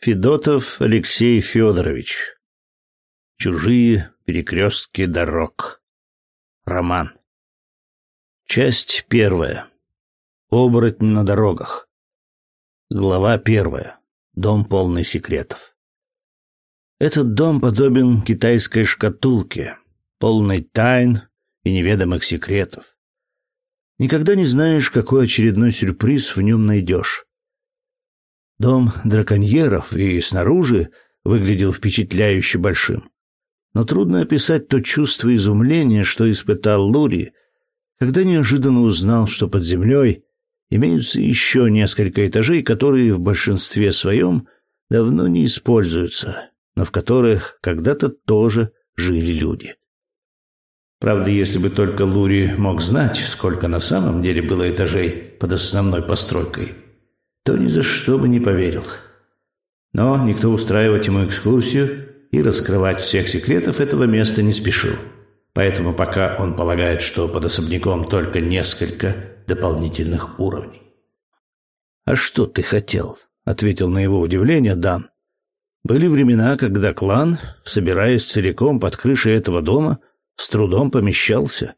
Федотов Алексей Федорович. Чужие перекрестки дорог. Роман. Часть первая. Оборотни на дорогах. Глава первая. Дом полный секретов. Этот дом подобен китайской шкатулке, полной тайн и неведомых секретов. Никогда не знаешь, какой очередной сюрприз в нем найдешь. Дом драконьеров и снаружи выглядел впечатляюще большим. Но трудно описать то чувство изумления, что испытал Лури, когда неожиданно узнал, что под землей имеются еще несколько этажей, которые в большинстве своем давно не используются, но в которых когда-то тоже жили люди. Правда, если бы только Лури мог знать, сколько на самом деле было этажей под основной постройкой – то ни за что бы не поверил. Но никто устраивать ему экскурсию и раскрывать всех секретов этого места не спешил. Поэтому пока он полагает, что под особняком только несколько дополнительных уровней. «А что ты хотел?» — ответил на его удивление Дан. «Были времена, когда клан, собираясь целиком под крышей этого дома, с трудом помещался».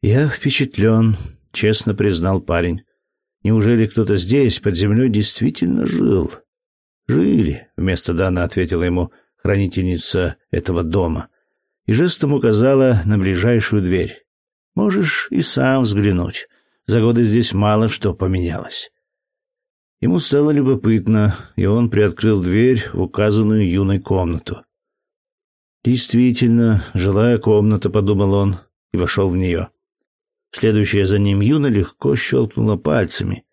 «Я впечатлен», — честно признал парень. Неужели кто-то здесь, под землей, действительно жил? Жили, вместо Дана ответила ему хранительница этого дома и жестом указала на ближайшую дверь. Можешь и сам взглянуть. За годы здесь мало что поменялось. Ему стало любопытно, и он приоткрыл дверь в указанную юной комнату. Действительно, жилая комната, подумал он и вошел в нее. Следующая за ним Юна легко щелкнула пальцами,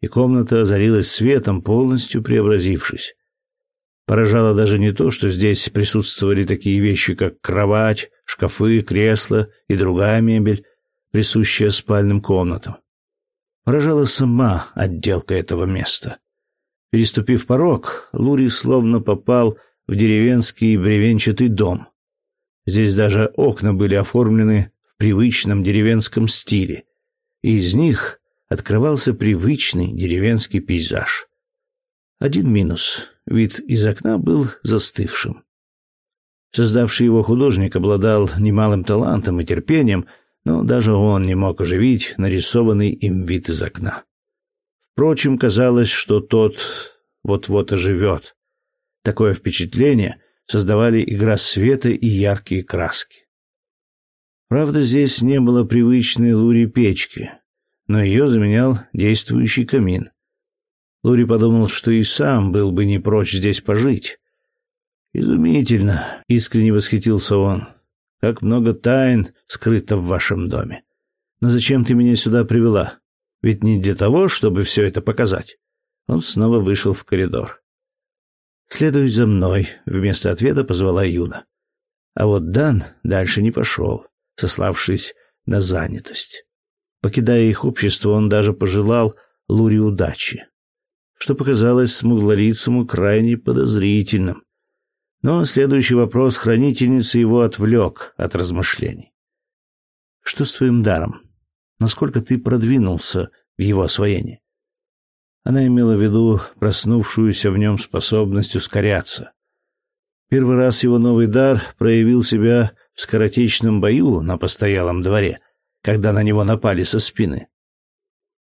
и комната озарилась светом, полностью преобразившись. Поражало даже не то, что здесь присутствовали такие вещи, как кровать, шкафы, кресла и другая мебель, присущая спальным комнатам. Поражала сама отделка этого места. Переступив порог, Лури словно попал в деревенский бревенчатый дом. Здесь даже окна были оформлены привычном деревенском стиле, и из них открывался привычный деревенский пейзаж. Один минус — вид из окна был застывшим. Создавший его художник обладал немалым талантом и терпением, но даже он не мог оживить нарисованный им вид из окна. Впрочем, казалось, что тот вот-вот оживет. Такое впечатление создавали игра света и яркие краски. Правда, здесь не было привычной Лури печки, но ее заменял действующий камин. Лури подумал, что и сам был бы не прочь здесь пожить. «Изумительно!» — искренне восхитился он. «Как много тайн скрыто в вашем доме. Но зачем ты меня сюда привела? Ведь не для того, чтобы все это показать». Он снова вышел в коридор. «Следуй за мной», — вместо ответа позвала Юна. А вот Дан дальше не пошел сославшись на занятость. Покидая их общество, он даже пожелал Луре удачи, что показалось смуглолицему крайне подозрительным. Но следующий вопрос хранительницы его отвлек от размышлений. «Что с твоим даром? Насколько ты продвинулся в его освоении?» Она имела в виду проснувшуюся в нем способность ускоряться. Первый раз его новый дар проявил себя в скоротечном бою на постоялом дворе, когда на него напали со спины.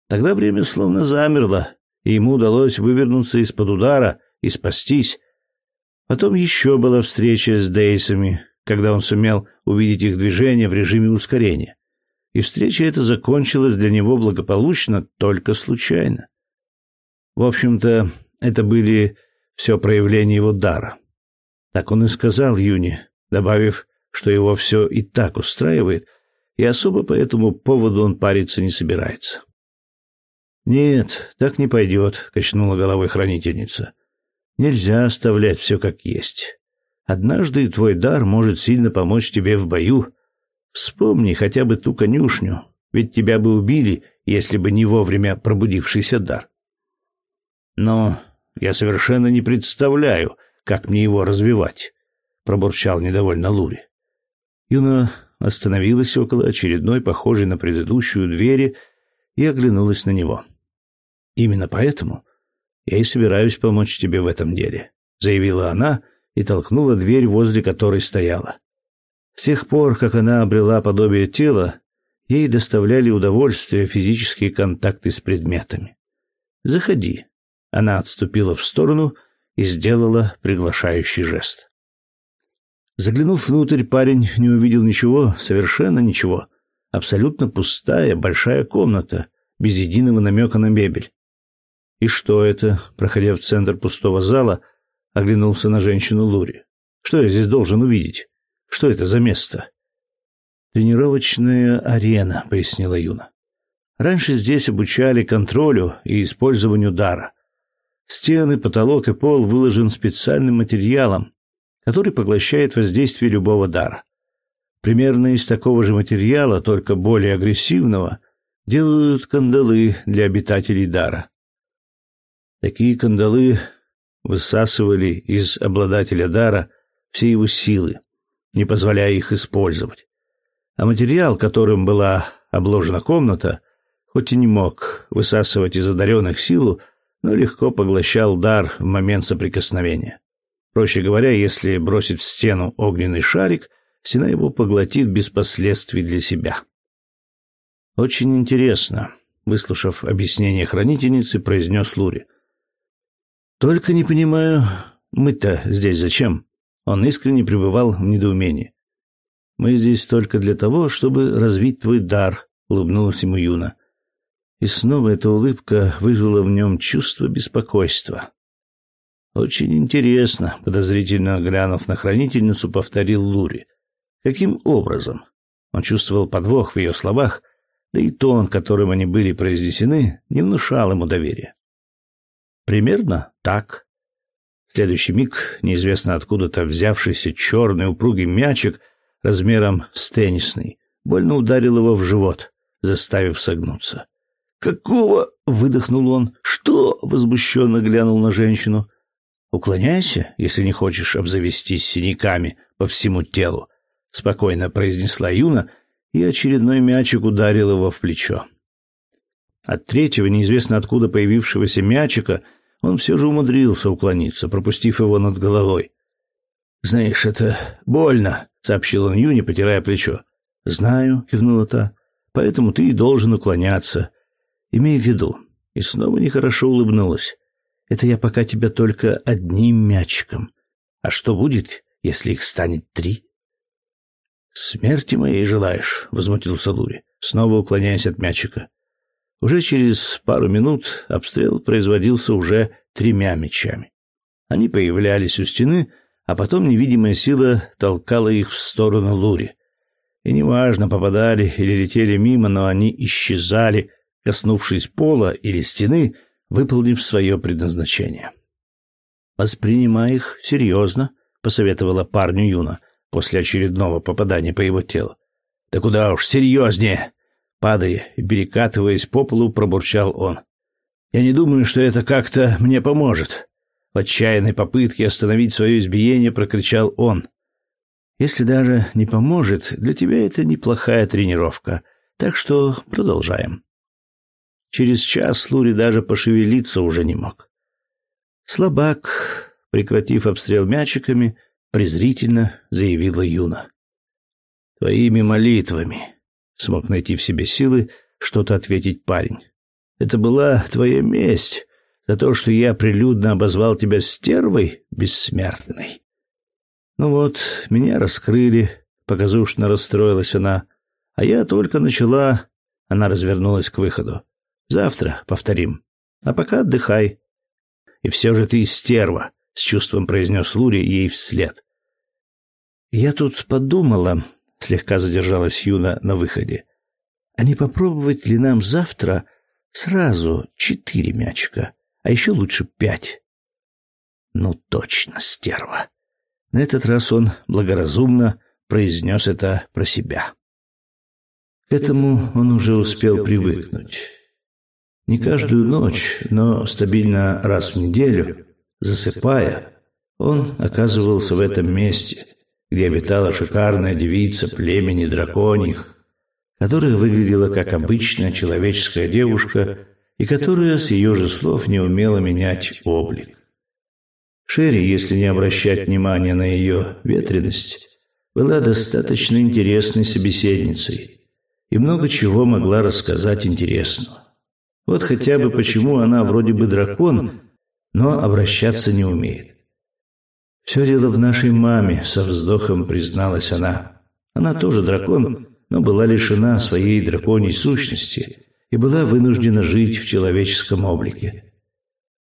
Тогда время словно замерло, и ему удалось вывернуться из-под удара и спастись. Потом еще была встреча с Дейсами, когда он сумел увидеть их движение в режиме ускорения. И встреча эта закончилась для него благополучно только случайно. В общем-то, это были все проявления его дара. Так он и сказал Юне, добавив, что его все и так устраивает, и особо по этому поводу он париться не собирается. «Нет, так не пойдет», — качнула головой хранительница. «Нельзя оставлять все как есть. Однажды твой дар может сильно помочь тебе в бою. Вспомни хотя бы ту конюшню, ведь тебя бы убили, если бы не вовремя пробудившийся дар». «Но я совершенно не представляю, как мне его развивать», — пробурчал недовольно Лури. Юна остановилась около очередной, похожей на предыдущую двери, и оглянулась на него. Именно поэтому Я и собираюсь помочь тебе в этом деле, заявила она и толкнула дверь, возле которой стояла. С тех пор, как она обрела подобие тела, ей доставляли удовольствие физические контакты с предметами. Заходи. Она отступила в сторону и сделала приглашающий жест. Заглянув внутрь, парень не увидел ничего, совершенно ничего. Абсолютно пустая большая комната, без единого намека на мебель. И что это? Проходя в центр пустого зала, оглянулся на женщину Лури. Что я здесь должен увидеть? Что это за место? Тренировочная арена, пояснила Юна. Раньше здесь обучали контролю и использованию дара. Стены, потолок и пол выложен специальным материалом, который поглощает воздействие любого дара. Примерно из такого же материала, только более агрессивного, делают кандалы для обитателей дара. Такие кандалы высасывали из обладателя дара все его силы, не позволяя их использовать. А материал, которым была обложена комната, хоть и не мог высасывать из одаренных силу, но легко поглощал дар в момент соприкосновения. Проще говоря, если бросить в стену огненный шарик, стена его поглотит без последствий для себя. Очень интересно, выслушав объяснение хранительницы, произнес Лури. Только не понимаю, мы-то здесь зачем? Он искренне пребывал в недоумении. Мы здесь только для того, чтобы развить твой дар, улыбнулась ему Юна. И снова эта улыбка вызвала в нем чувство беспокойства. Очень интересно, подозрительно глянув на хранительницу, повторил Лури. Каким образом? Он чувствовал подвох в ее словах, да и тон, которым они были произнесены, не внушал ему доверия. Примерно так. В следующий миг неизвестно откуда-то взявшийся черный упругий мячик размером с теннисный больно ударил его в живот, заставив согнуться. «Какого?» — выдохнул он. «Что?» — возмущенно глянул на женщину. «Уклоняйся, если не хочешь обзавестись синяками по всему телу», — спокойно произнесла Юна, и очередной мячик ударил его в плечо. От третьего, неизвестно откуда появившегося мячика, он все же умудрился уклониться, пропустив его над головой. «Знаешь, это больно», — сообщил он Юне, потирая плечо. «Знаю», — кивнула та, — «поэтому ты и должен уклоняться. Имей в виду». И снова нехорошо улыбнулась. «Это я пока тебя только одним мячиком. А что будет, если их станет три?» «Смерти моей желаешь?» — возмутился Лури, снова уклоняясь от мячика. Уже через пару минут обстрел производился уже тремя мечами. Они появлялись у стены, а потом невидимая сила толкала их в сторону Лури. И неважно, попадали или летели мимо, но они исчезали, коснувшись пола или стены, выполнив свое предназначение. «Воспринимай их серьезно», — посоветовала парню Юна после очередного попадания по его телу. «Да куда уж серьезнее!» Падая и перекатываясь по полу, пробурчал он. «Я не думаю, что это как-то мне поможет». В отчаянной попытке остановить свое избиение прокричал он. «Если даже не поможет, для тебя это неплохая тренировка, так что продолжаем». Через час Лури даже пошевелиться уже не мог. Слабак, прекратив обстрел мячиками, презрительно заявила Юна. «Твоими молитвами смог найти в себе силы что-то ответить парень. Это была твоя месть за то, что я прилюдно обозвал тебя стервой бессмертной. Ну вот, меня раскрыли, показушно расстроилась она, а я только начала, она развернулась к выходу. Завтра повторим. А пока отдыхай. И все же ты стерва, с чувством произнес Лури ей вслед. Я тут подумала, слегка задержалась Юна на выходе. А не попробовать ли нам завтра сразу четыре мячика, а еще лучше пять? Ну точно, стерва. На этот раз он благоразумно произнес это про себя. К этому он уже успел привыкнуть. Не каждую ночь, но стабильно раз в неделю, засыпая, он оказывался в этом месте, где обитала шикарная девица племени драконьих, которая выглядела как обычная человеческая девушка и которая, с ее же слов, не умела менять облик. Шерри, если не обращать внимания на ее ветренность, была достаточно интересной собеседницей и много чего могла рассказать интересного. Вот хотя бы почему она вроде бы дракон, но обращаться не умеет. «Все дело в нашей маме», — со вздохом призналась она. Она тоже дракон, но была лишена своей драконьей сущности и была вынуждена жить в человеческом облике.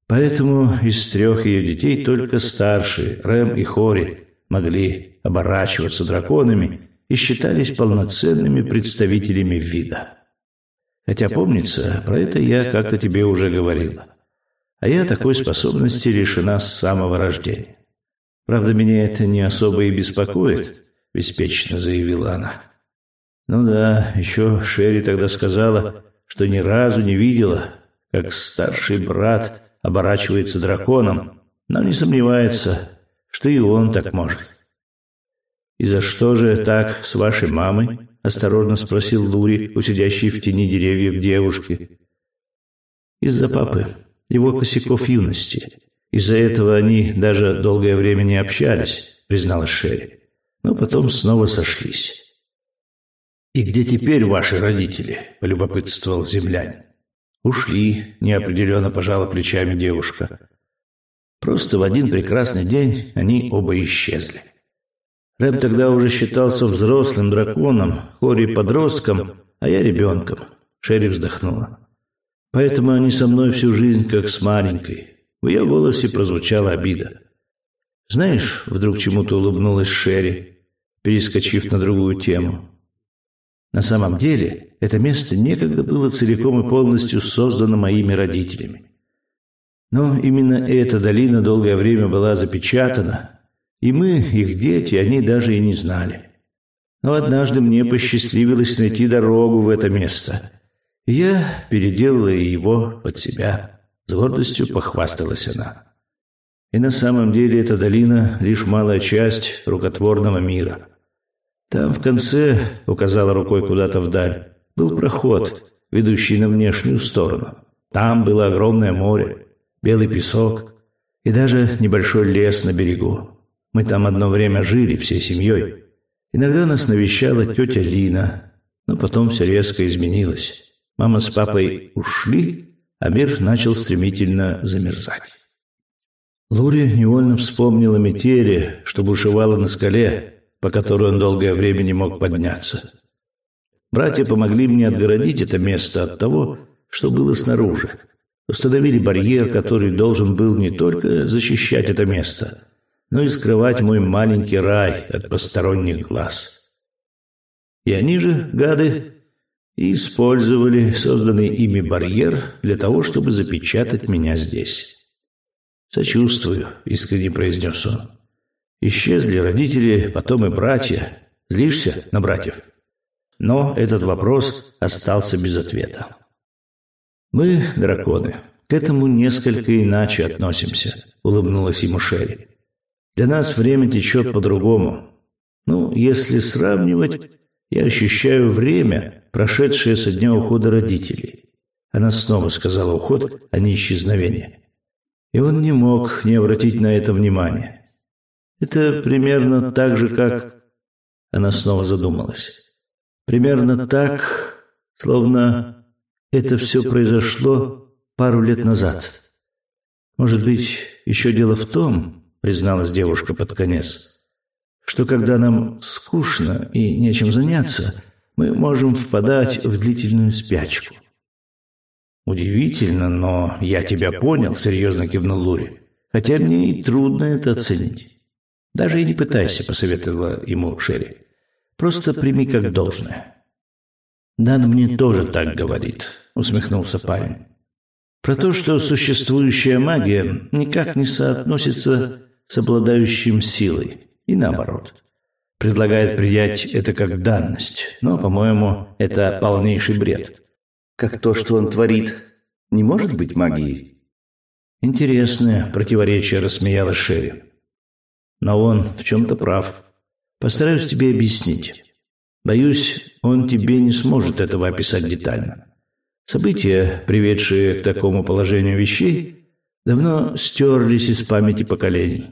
Поэтому из трех ее детей только старшие, Рэм и Хори, могли оборачиваться драконами и считались полноценными представителями вида. Хотя, помнится, про это я как-то тебе уже говорила. А я такой способности лишена с самого рождения. Правда, меня это не особо и беспокоит, беспечно заявила она. Ну да, еще Шерри тогда сказала, что ни разу не видела, как старший брат оборачивается драконом, но не сомневается, что и он так может. «И за что же так с вашей мамой?» – осторожно спросил Лури, у сидящей в тени деревьев девушки. «Из-за папы, его косяков юности. Из-за этого они даже долгое время не общались, призналась Шерри. Но потом снова сошлись. «И где теперь ваши родители?» – полюбопытствовал землянин. «Ушли», – неопределенно пожала плечами девушка. Просто в один прекрасный день они оба исчезли. Рэм тогда уже считался взрослым драконом, Хори – подростком, а я ребенком. Шерри вздохнула. Поэтому они со мной всю жизнь как с маленькой, в ее голосе прозвучала обида. «Знаешь, вдруг чему-то улыбнулась Шерри, перескочив на другую тему. На самом деле, это место некогда было целиком и полностью создано моими родителями. Но именно эта долина долгое время была запечатана, и мы, их дети, они даже и не знали. Но однажды мне посчастливилось найти дорогу в это место, я переделала его под себя». С гордостью похвасталась она. И на самом деле эта долина — лишь малая часть рукотворного мира. Там в конце, указала рукой куда-то вдаль, был проход, ведущий на внешнюю сторону. Там было огромное море, белый песок и даже небольшой лес на берегу. Мы там одно время жили всей семьей. Иногда нас навещала тетя Лина, но потом все резко изменилось. Мама с папой ушли, а мир начал стремительно замерзать. Лури невольно вспомнил о метели, что бушевало на скале, по которой он долгое время не мог подняться. Братья помогли мне отгородить это место от того, что было снаружи. Установили барьер, который должен был не только защищать это место, но и скрывать мой маленький рай от посторонних глаз. И они же, гады, использовали созданный ими барьер для того, чтобы запечатать меня здесь. «Сочувствую», — искренне произнес он. «Исчезли родители, потом и братья. Злишься на братьев?» Но этот вопрос остался без ответа. «Мы, драконы, к этому несколько иначе относимся», — улыбнулась ему Шерри. «Для нас время течет по-другому. Ну, если сравнивать, я ощущаю время, прошедшее со дня ухода родителей. Она снова сказала уход, а не исчезновение. И он не мог не обратить на это внимания. Это примерно так же, как... Она снова задумалась. Примерно так, словно это все произошло пару лет назад. Может быть, еще дело в том, призналась девушка под конец, что когда нам скучно и нечем заняться, мы можем впадать в длительную спячку. Удивительно, но я тебя понял, серьезно кивнул Лури. Хотя мне и трудно это оценить. Даже и не пытайся, посоветовала ему Шерри. Просто прими как должное. Дан мне тоже так говорит, усмехнулся парень. Про то, что существующая магия никак не соотносится с обладающим силой и наоборот. Предлагает принять это как данность, но, по-моему, это полнейший бред. Как то, что он творит, не может быть магией? Интересное противоречие рассмеялась Шерри. Но он в чем-то прав. Постараюсь тебе объяснить. Боюсь, он тебе не сможет этого описать детально. События, приведшие к такому положению вещей, давно стерлись из памяти поколений.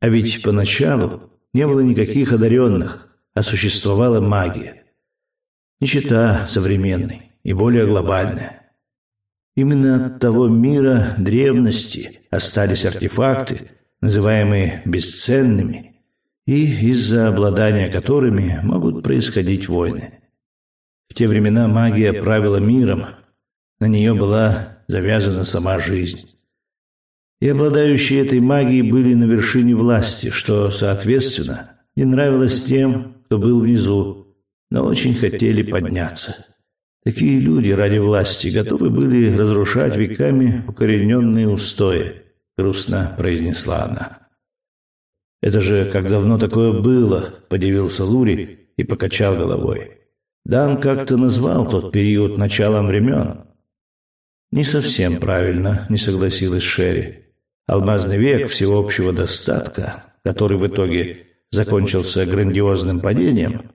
А ведь поначалу не было никаких одаренных, а существовала магия. Нищета современной и более глобальная. Именно от того мира древности остались артефакты, называемые бесценными, и из-за обладания которыми могут происходить войны. В те времена магия правила миром, на нее была завязана сама жизнь. И обладающие этой магией были на вершине власти, что, соответственно, не нравилось тем, кто был внизу, но очень хотели подняться. Такие люди ради власти готовы были разрушать веками укорененные устои, грустно произнесла она. Это же как давно такое было, подивился Лури и покачал головой. Дан как-то назвал тот период началом времен. Не совсем правильно, не согласилась Шерри. Алмазный век всеобщего достатка, который в итоге закончился грандиозным падением,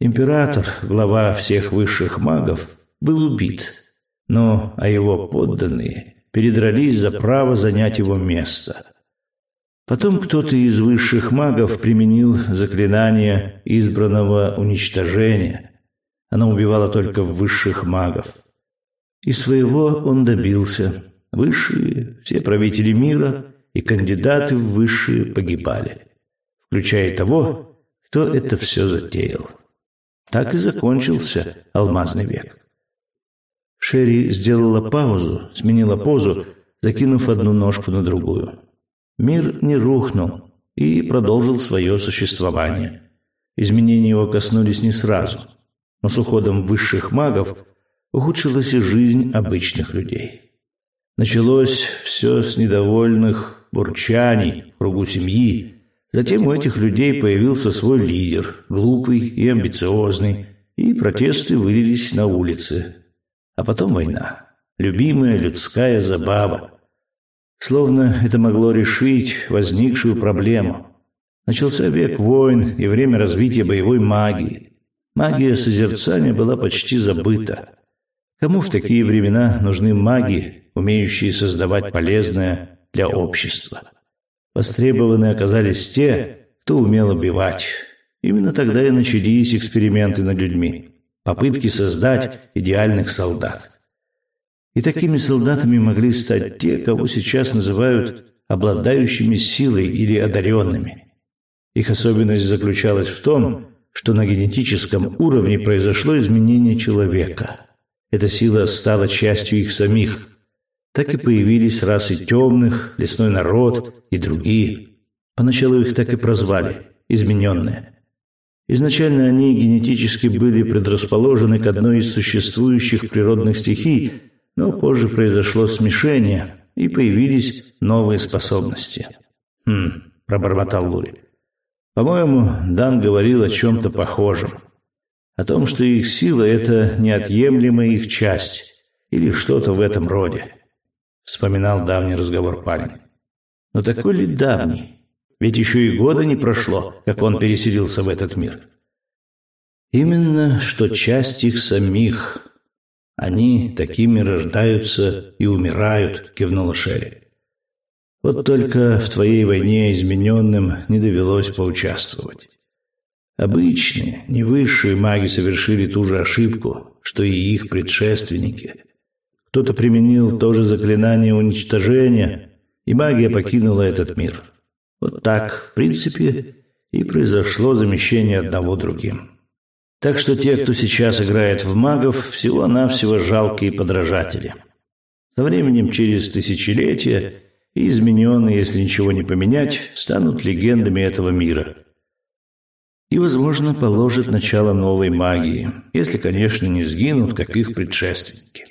император, глава всех высших магов, был убит, но а его подданные передрались за право занять его место. Потом кто-то из высших магов применил заклинание избранного уничтожения. Оно убивало только высших магов. И своего он добился. Высшие, все правители мира и кандидаты в высшие погибали включая того, кто это все затеял. Так и закончился алмазный век. Шерри сделала паузу, сменила позу, закинув одну ножку на другую. Мир не рухнул и продолжил свое существование. Изменения его коснулись не сразу, но с уходом высших магов ухудшилась и жизнь обычных людей. Началось все с недовольных бурчаний в кругу семьи, Затем у этих людей появился свой лидер, глупый и амбициозный, и протесты вылились на улицы. А потом война. Любимая людская забава. Словно это могло решить возникшую проблему. Начался век войн и время развития боевой магии. Магия созерцания была почти забыта. Кому в такие времена нужны маги, умеющие создавать полезное для общества? Востребованы оказались те, кто умел убивать. Именно тогда и начались эксперименты над людьми. Попытки создать идеальных солдат. И такими солдатами могли стать те, кого сейчас называют обладающими силой или одаренными. Их особенность заключалась в том, что на генетическом уровне произошло изменение человека. Эта сила стала частью их самих, так и появились расы темных, лесной народ и другие. Поначалу их так и прозвали – измененные. Изначально они генетически были предрасположены к одной из существующих природных стихий, но позже произошло смешение, и появились новые способности. «Хм», – пробормотал Лури. «По-моему, Дан говорил о чем-то похожем. О том, что их сила – это неотъемлемая их часть, или что-то в этом роде вспоминал давний разговор парень. Но такой ли давний? Ведь еще и года не прошло, как он переселился в этот мир. Именно что часть их самих. Они такими рождаются и умирают, кивнула Шерри. Вот только в твоей войне измененным не довелось поучаствовать. Обычные, не высшие маги совершили ту же ошибку, что и их предшественники – кто-то применил то же заклинание уничтожения, и магия покинула этот мир. Вот так, в принципе, и произошло замещение одного другим. Так что те, кто сейчас играет в магов, всего-навсего жалкие подражатели. Со временем, через тысячелетия, и измененные, если ничего не поменять, станут легендами этого мира. И, возможно, положат начало новой магии, если, конечно, не сгинут, как их предшественники.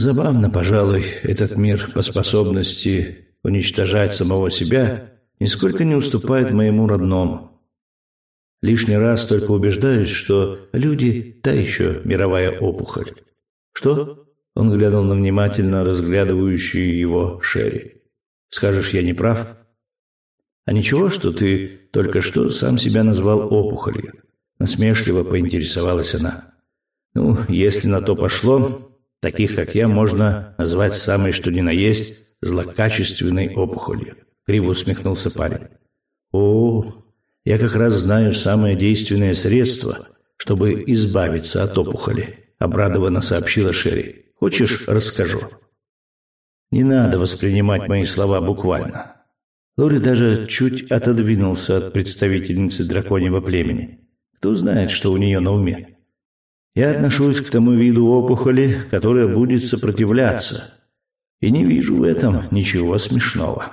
Забавно, пожалуй, этот мир по способности уничтожать самого себя нисколько не уступает моему родному. Лишний раз только убеждаюсь, что люди – та еще мировая опухоль. Что? Он глянул на внимательно разглядывающую его Шерри. Скажешь, я не прав? А ничего, что ты только что сам себя назвал опухолью? Насмешливо поинтересовалась она. Ну, если на то пошло, Таких, как я, можно назвать самой что ни на есть злокачественной опухолью. Криво усмехнулся парень. О, я как раз знаю самое действенное средство, чтобы избавиться от опухоли, обрадованно сообщила Шерри. Хочешь, расскажу? Не надо воспринимать мои слова буквально. Лори даже чуть отодвинулся от представительницы драконьего племени. Кто знает, что у нее на уме? Я отношусь к тому виду опухоли, которая будет сопротивляться, и не вижу в этом ничего смешного.